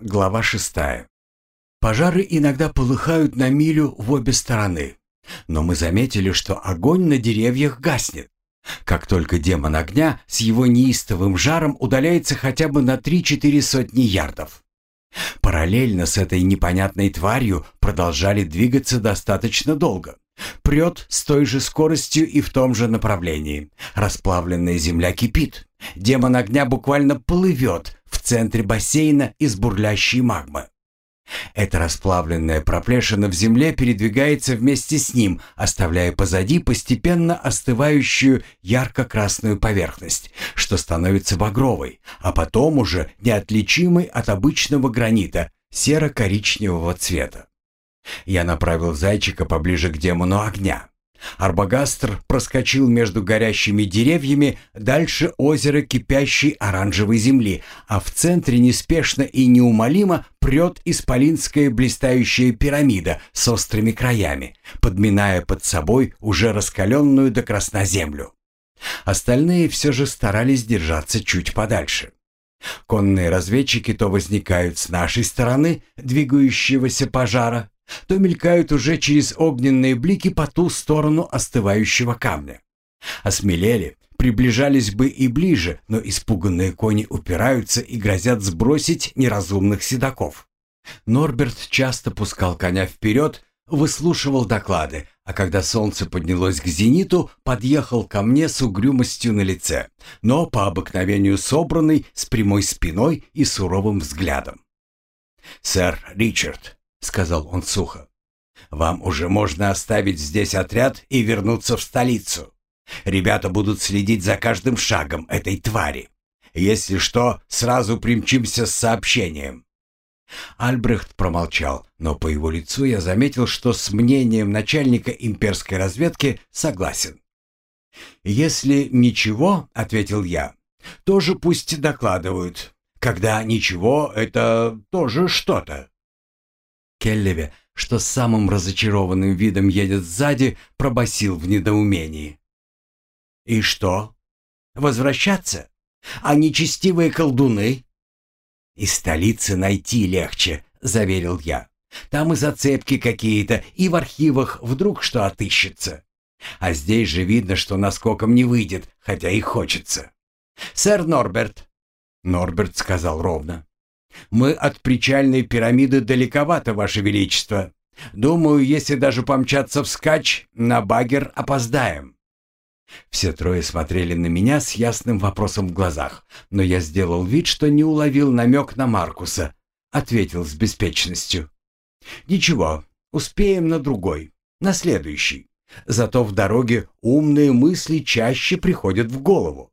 Глава шестая. Пожары иногда полыхают на милю в обе стороны. Но мы заметили, что огонь на деревьях гаснет. Как только демон огня с его неистовым жаром удаляется хотя бы на 3-4 сотни ярдов. Параллельно с этой непонятной тварью продолжали двигаться достаточно долго. Прет с той же скоростью и в том же направлении. Расплавленная земля кипит. Демон огня буквально плывет в центре бассейна из бурлящей магмы. Эта расплавленная проплешина в земле передвигается вместе с ним, оставляя позади постепенно остывающую ярко-красную поверхность, что становится багровой, а потом уже неотличимой от обычного гранита серо-коричневого цвета. Я направил зайчика поближе к демону огня. Арбагастр проскочил между горящими деревьями дальше озера кипящей оранжевой земли, а в центре неспешно и неумолимо прет исполинская блистающая пирамида с острыми краями, подминая под собой уже раскаленную до красна землю. Остальные все же старались держаться чуть подальше. Конные разведчики то возникают с нашей стороны двигающегося пожара, то мелькают уже через огненные блики по ту сторону остывающего камня. Осмелели, приближались бы и ближе, но испуганные кони упираются и грозят сбросить неразумных седаков. Норберт часто пускал коня вперед, выслушивал доклады, а когда солнце поднялось к зениту, подъехал ко мне с угрюмостью на лице, но по обыкновению собранный, с прямой спиной и суровым взглядом. «Сэр Ричард, сказал он сухо. «Вам уже можно оставить здесь отряд и вернуться в столицу. Ребята будут следить за каждым шагом этой твари. Если что, сразу примчимся с сообщением». Альбрехт промолчал, но по его лицу я заметил, что с мнением начальника имперской разведки согласен. «Если ничего, — ответил я, — тоже пусть докладывают. Когда ничего, это тоже что-то». Келлеве, что с самым разочарованным видом едет сзади, пробасил в недоумении. «И что? Возвращаться? А нечестивые колдуны?» «Из столицы найти легче», — заверил я. «Там и зацепки какие-то, и в архивах вдруг что отыщется. А здесь же видно, что наскоком не выйдет, хотя и хочется». «Сэр Норберт», — Норберт сказал ровно, мы от причальной пирамиды далековато, Ваше Величество. Думаю, если даже помчаться вскачь, на багер опоздаем». Все трое смотрели на меня с ясным вопросом в глазах, но я сделал вид, что не уловил намек на Маркуса. Ответил с беспечностью. «Ничего, успеем на другой, на следующий. Зато в дороге умные мысли чаще приходят в голову».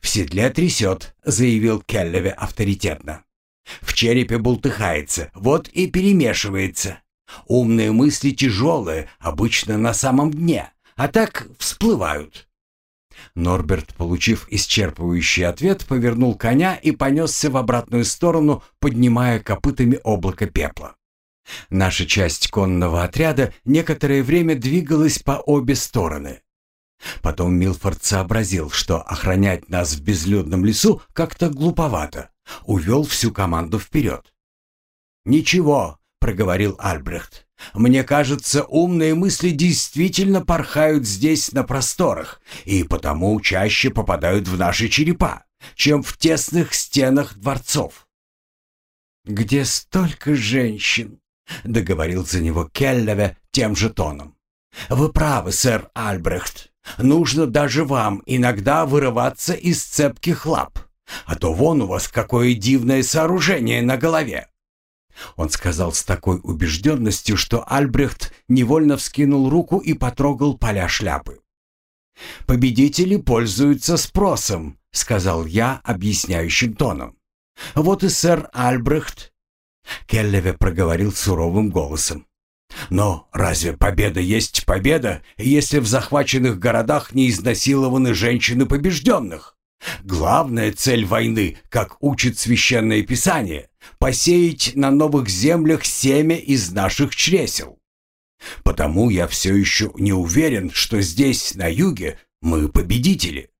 «В седле трясет», — заявил Келлеве авторитетно. В черепе бултыхается, вот и перемешивается. Умные мысли тяжелые, обычно на самом дне, а так всплывают. Норберт, получив исчерпывающий ответ, повернул коня и понесся в обратную сторону, поднимая копытами облако пепла. Наша часть конного отряда некоторое время двигалась по обе стороны. Потом Милфорд сообразил, что охранять нас в безлюдном лесу как-то глуповато увел всю команду вперед. «Ничего», — проговорил Альбрехт. «Мне кажется, умные мысли действительно порхают здесь на просторах и потому чаще попадают в наши черепа, чем в тесных стенах дворцов». «Где столько женщин?» — договорил за него Келлеве тем же тоном. «Вы правы, сэр Альбрехт. Нужно даже вам иногда вырываться из цепких лап. А то вон у вас какое дивное сооружение на голове!» Он сказал с такой убежденностью, что Альбрехт невольно вскинул руку и потрогал поля шляпы. «Победители пользуются спросом», — сказал я объясняющим тоном. «Вот и сэр Альбрехт». Келлеве проговорил суровым голосом. «Но разве победа есть победа, если в захваченных городах не изнасилованы женщины побежденных?» Главная цель войны, как учит священное писание, посеять на новых землях семя из наших чресел. Потому я все еще не уверен, что здесь, на юге, мы победители.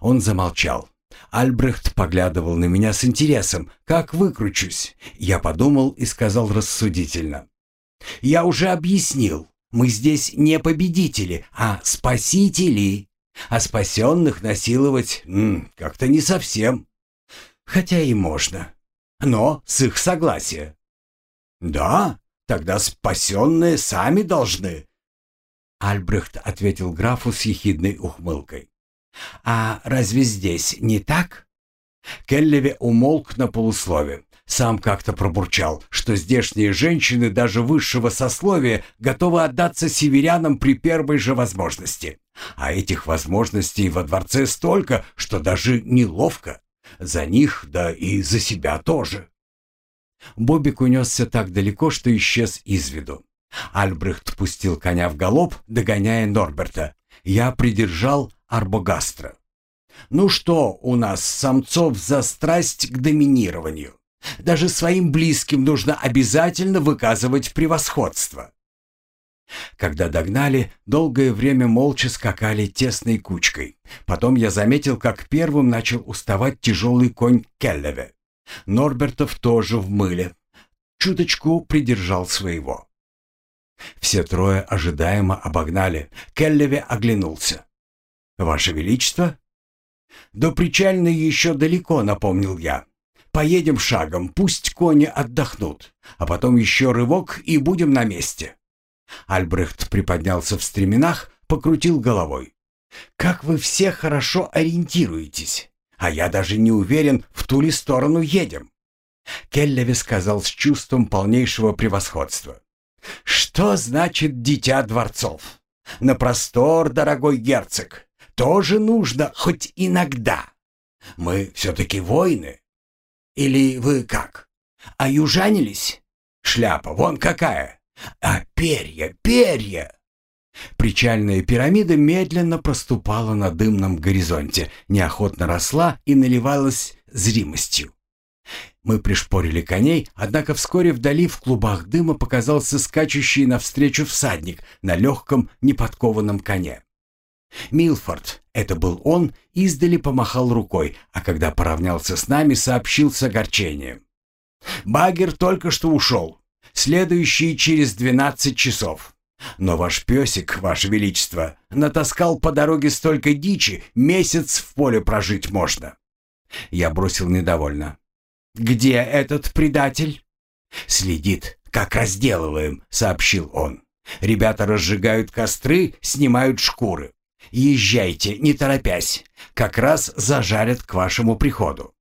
Он замолчал. Альбрехт поглядывал на меня с интересом. Как выкручусь? Я подумал и сказал рассудительно. «Я уже объяснил. Мы здесь не победители, а спасители. А спасенных насиловать как-то не совсем. Хотя и можно. Но с их согласия». «Да, тогда спасенные сами должны». Альбрехт ответил графу с ехидной ухмылкой. «А разве здесь не так?» Келлеве умолк на полуслове. Сам как-то пробурчал, что здешние женщины даже высшего сословия готовы отдаться северянам при первой же возможности. А этих возможностей во дворце столько, что даже неловко. За них, да и за себя тоже. Бобик унесся так далеко, что исчез из виду. Альбрехт пустил коня в галоп, догоняя Норберта. Я придержал Арбогастра. «Ну что у нас, самцов, за страсть к доминированию? Даже своим близким нужно обязательно выказывать превосходство». Когда догнали, долгое время молча скакали тесной кучкой. Потом я заметил, как первым начал уставать тяжелый конь Келлеве. Норбертов тоже в мыле. Чуточку придержал своего. Все трое ожидаемо обогнали. Келлеве оглянулся. «Ваше Величество?» «До причальной еще далеко», — напомнил я. «Поедем шагом, пусть кони отдохнут, а потом еще рывок и будем на месте». Альбрехт приподнялся в стременах, покрутил головой. «Как вы все хорошо ориентируетесь, а я даже не уверен, в ту ли сторону едем». Келлеви сказал с чувством полнейшего превосходства. «Что значит дитя дворцов? На простор, дорогой герцог, тоже нужно хоть иногда. Мы все-таки воины. Или вы как? А южанились? Шляпа вон какая. А перья, перья!» Причальная пирамида медленно проступала на дымном горизонте, неохотно росла и наливалась зримостью. Мы пришпорили коней, однако вскоре вдали в клубах дыма показался скачущий навстречу всадник на легком неподкованном коне. Милфорд, это был он, издали помахал рукой, а когда поравнялся с нами, сообщил с огорчением. «Багер только что ушел, следующий через двенадцать часов. Но ваш песик, ваше величество, натаскал по дороге столько дичи, месяц в поле прожить можно». Я бросил недовольно. «Где этот предатель?» «Следит, как разделываем», — сообщил он. «Ребята разжигают костры, снимают шкуры. Езжайте, не торопясь. Как раз зажарят к вашему приходу».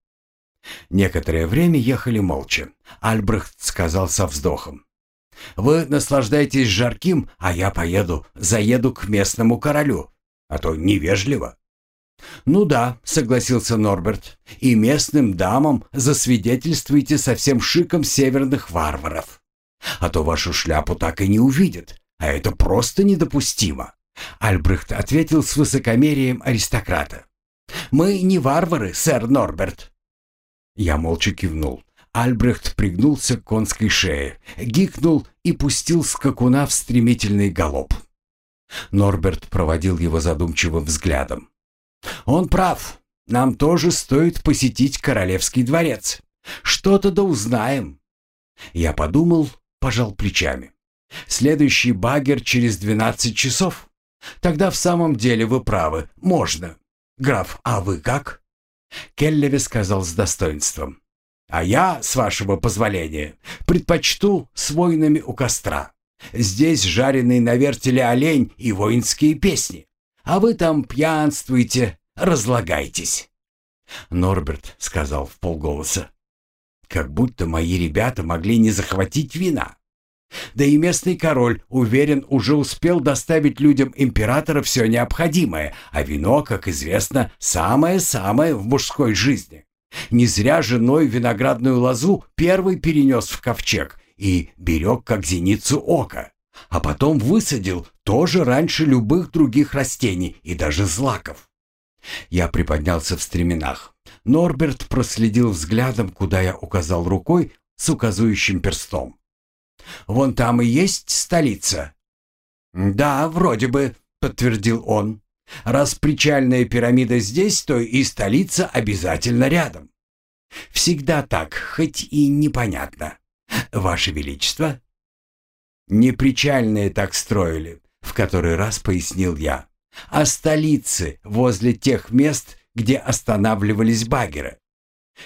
Некоторое время ехали молча. Альбрехт сказал со вздохом. «Вы наслаждайтесь жарким, а я поеду, заеду к местному королю, а то невежливо». «Ну да», — согласился Норберт, — «и местным дамам засвидетельствуйте со всем шиком северных варваров. А то вашу шляпу так и не увидят, а это просто недопустимо». Альбрехт ответил с высокомерием аристократа. «Мы не варвары, сэр Норберт». Я молча кивнул. Альбрехт пригнулся к конской шее, гикнул и пустил скакуна в стремительный галоп. Норберт проводил его задумчивым взглядом. Он прав. Нам тоже стоит посетить королевский дворец. Что-то да узнаем. Я подумал, пожал плечами. Следующий багер через двенадцать часов. Тогда в самом деле вы правы, можно. Граф, а вы как? Келлеви сказал с достоинством. А я, с вашего позволения, предпочту с воинами у костра. Здесь жареный на вертеле олень и воинские песни а вы там пьянствуете, разлагайтесь». Норберт сказал в полголоса, «Как будто мои ребята могли не захватить вина. Да и местный король, уверен, уже успел доставить людям императора все необходимое, а вино, как известно, самое-самое в мужской жизни. Не зря женой виноградную лозу первый перенес в ковчег и берег как зеницу ока а потом высадил тоже раньше любых других растений и даже злаков. Я приподнялся в стременах. Норберт проследил взглядом, куда я указал рукой с указующим перстом. «Вон там и есть столица?» «Да, вроде бы», — подтвердил он. Раз причальная пирамида здесь, то и столица обязательно рядом. Всегда так, хоть и непонятно. Ваше Величество? Не причальные так строили, в который раз пояснил я, а столицы возле тех мест, где останавливались багеры.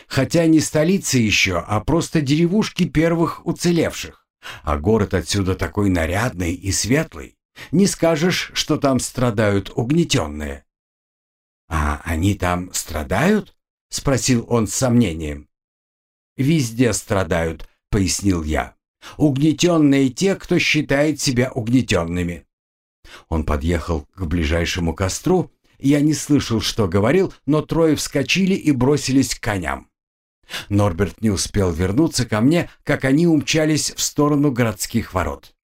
Хотя не столицы еще, а просто деревушки первых уцелевших. А город отсюда такой нарядный и светлый. Не скажешь, что там страдают угнетенные. «А они там страдают?» — спросил он с сомнением. «Везде страдают», — пояснил я. «Угнетенные те, кто считает себя угнетенными». Он подъехал к ближайшему костру. Я не слышал, что говорил, но трое вскочили и бросились к коням. Норберт не успел вернуться ко мне, как они умчались в сторону городских ворот.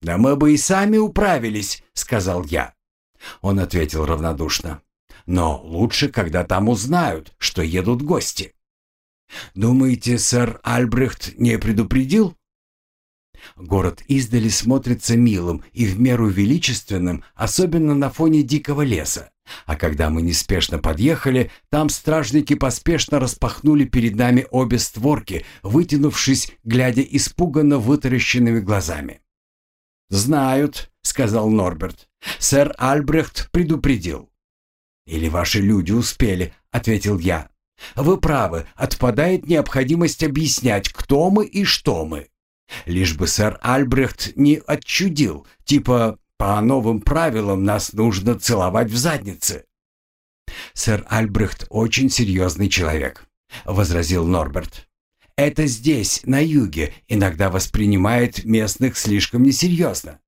«Да мы бы и сами управились», — сказал я. Он ответил равнодушно. «Но лучше, когда там узнают, что едут гости». «Думаете, сэр Альбрехт не предупредил?» Город издали смотрится милым и в меру величественным, особенно на фоне дикого леса. А когда мы неспешно подъехали, там стражники поспешно распахнули перед нами обе створки, вытянувшись, глядя испуганно вытаращенными глазами. «Знают», — сказал Норберт. «Сэр Альбрехт предупредил». «Или ваши люди успели», — ответил я. «Вы правы, отпадает необходимость объяснять, кто мы и что мы. Лишь бы сэр Альбрехт не отчудил, типа «по новым правилам нас нужно целовать в заднице». «Сэр Альбрехт очень серьезный человек», — возразил Норберт. «Это здесь, на юге, иногда воспринимает местных слишком несерьезно».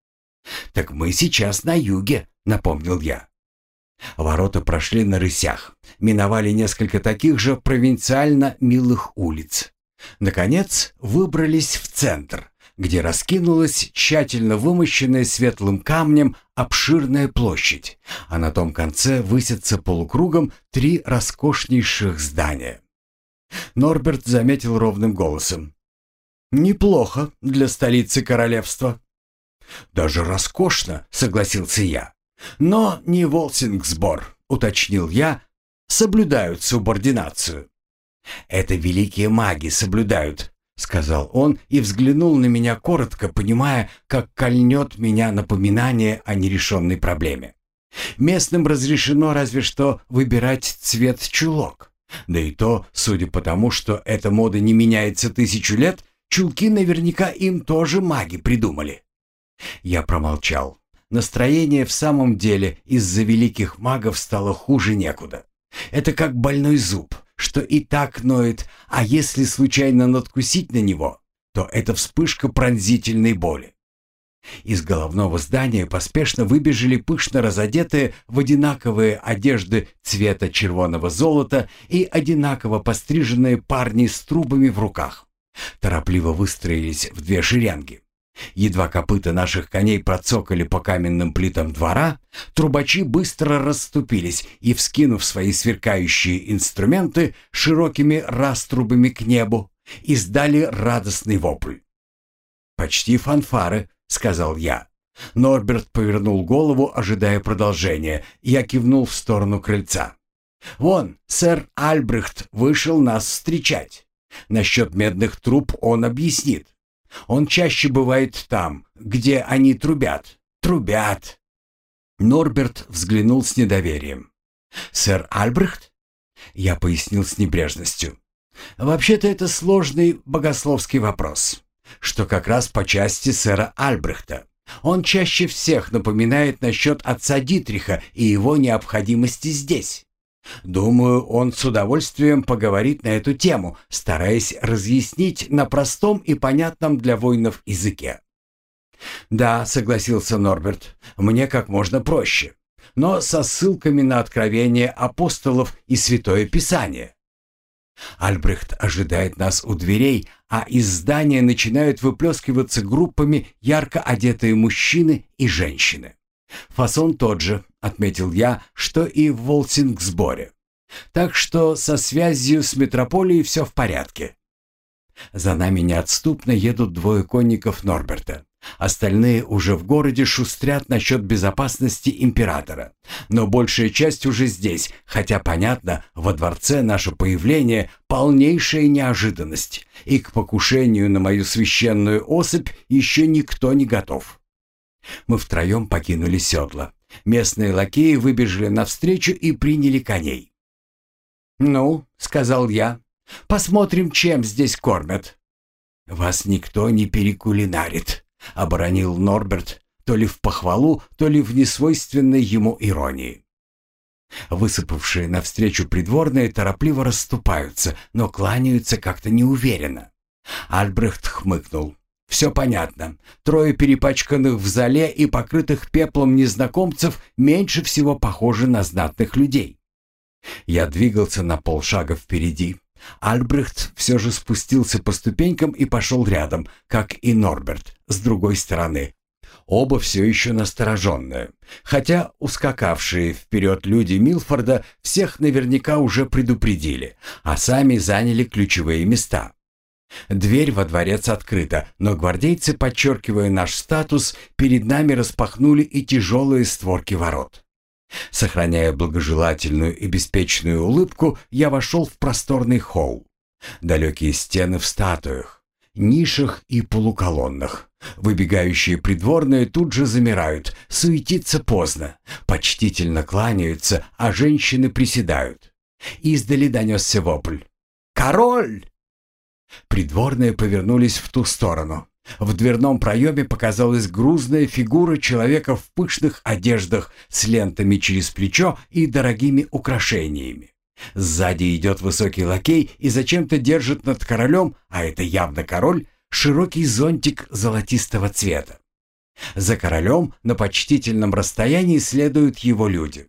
«Так мы сейчас на юге», — напомнил я. Ворота прошли на рысях, миновали несколько таких же провинциально милых улиц. Наконец, выбрались в центр, где раскинулась тщательно вымощенная светлым камнем обширная площадь, а на том конце высятся полукругом три роскошнейших здания. Норберт заметил ровным голосом. «Неплохо для столицы королевства». «Даже роскошно», — согласился я. «Но не Волсингсбор», — уточнил я, — «соблюдают субординацию». «Это великие маги соблюдают», — сказал он и взглянул на меня коротко, понимая, как кольнет меня напоминание о нерешенной проблеме. Местным разрешено разве что выбирать цвет чулок. Да и то, судя по тому, что эта мода не меняется тысячу лет, чулки наверняка им тоже маги придумали. Я промолчал. Настроение в самом деле из-за великих магов стало хуже некуда. Это как больной зуб что и так ноет, а если случайно надкусить на него, то это вспышка пронзительной боли. Из головного здания поспешно выбежали пышно разодетые в одинаковые одежды цвета червоного золота и одинаково постриженные парни с трубами в руках. Торопливо выстроились в две шеренги. Едва копыта наших коней процокали по каменным плитам двора, трубачи быстро расступились и, вскинув свои сверкающие инструменты широкими раструбами к небу, издали радостный вопль. «Почти фанфары», — сказал я. Норберт повернул голову, ожидая продолжения. Я кивнул в сторону крыльца. «Вон, сэр Альбрехт вышел нас встречать. Насчет медных труб он объяснит. Он чаще бывает там, где они трубят. Трубят!» Норберт взглянул с недоверием. «Сэр Альбрехт?» Я пояснил с небрежностью. «Вообще-то это сложный богословский вопрос, что как раз по части сэра Альбрехта. Он чаще всех напоминает насчет отца Дитриха и его необходимости здесь. Думаю, он с удовольствием поговорит на эту тему, стараясь разъяснить на простом и понятном для воинов языке. «Да», — согласился Норберт, — «мне как можно проще, но со ссылками на откровения апостолов и Святое Писание». Альбрехт ожидает нас у дверей, а из здания начинают выплескиваться группами ярко одетые мужчины и женщины. Фасон тот же, отметил я, что и в Волсингсборе. Так что со связью с метрополией все в порядке. За нами неотступно едут двое конников Норберта. Остальные уже в городе шустрят насчет безопасности императора. Но большая часть уже здесь, хотя, понятно, во дворце наше появление – полнейшая неожиданность, и к покушению на мою священную особь еще никто не готов. Мы втроем покинули седло. Местные лакеи выбежали навстречу и приняли коней. «Ну», — сказал я, — «посмотрим, чем здесь кормят». «Вас никто не перекулинарит», — оборонил Норберт, то ли в похвалу, то ли в несвойственной ему иронии. Высыпавшие навстречу придворные торопливо расступаются, но кланяются как-то неуверенно. Альбрехт хмыкнул. «Все понятно. Трое перепачканных в зале и покрытых пеплом незнакомцев меньше всего похожи на знатных людей». Я двигался на полшага впереди. Альбрехт все же спустился по ступенькам и пошел рядом, как и Норберт, с другой стороны. Оба все еще настороженные, хотя ускакавшие вперед люди Милфорда всех наверняка уже предупредили, а сами заняли ключевые места. Дверь во дворец открыта, но гвардейцы, подчеркивая наш статус, перед нами распахнули и тяжелые створки ворот. Сохраняя благожелательную и беспечную улыбку, я вошел в просторный холл. Далекие стены в статуях, нишах и полуколоннах. Выбегающие придворные тут же замирают, суетиться поздно, почтительно кланяются, а женщины приседают. Издали донесся вопль. «Король!» Придворные повернулись в ту сторону. В дверном проеме показалась грузная фигура человека в пышных одеждах с лентами через плечо и дорогими украшениями. Сзади идет высокий лакей и зачем-то держит над королем, а это явно король, широкий зонтик золотистого цвета. За королем на почтительном расстоянии следуют его люди.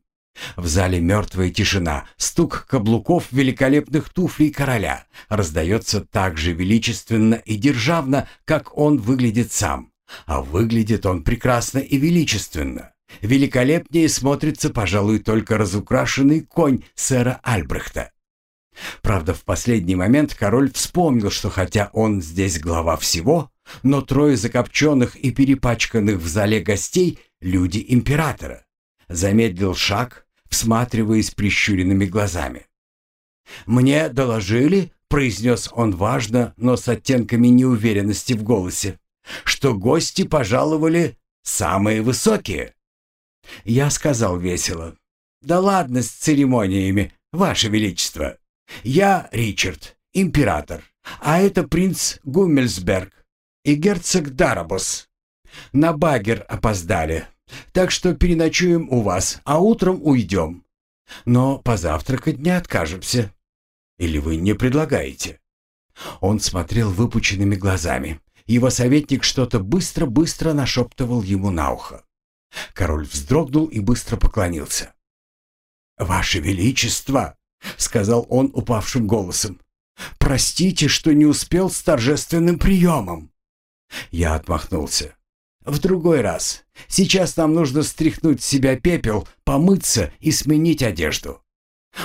В зале мертвая тишина, стук каблуков великолепных туфлей короля раздается так же величественно и державно, как он выглядит сам. А выглядит он прекрасно и величественно. Великолепнее смотрится, пожалуй, только разукрашенный конь сэра Альбрехта. Правда, в последний момент король вспомнил, что хотя он здесь глава всего, но трое закопченных и перепачканных в зале гостей — люди императора. Замедлил шаг, всматриваясь прищуренными глазами. «Мне доложили», — произнес он важно, но с оттенками неуверенности в голосе, «что гости пожаловали самые высокие». Я сказал весело, «Да ладно с церемониями, Ваше Величество. Я Ричард, император, а это принц Гуммельсберг и герцог Дарабос. На багер опоздали, так что переночуем у вас, а утром уйдем. Но позавтракать не откажемся. Или вы не предлагаете?» Он смотрел выпученными глазами. Его советник что-то быстро-быстро нашептывал ему на ухо. Король вздрогнул и быстро поклонился. «Ваше Величество!» — сказал он упавшим голосом. «Простите, что не успел с торжественным приемом». Я отмахнулся. В другой раз. Сейчас нам нужно стряхнуть с себя пепел, помыться и сменить одежду.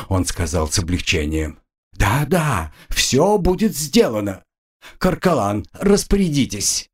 Он сказал с облегчением. Да-да, все будет сделано. Каркалан, распорядитесь.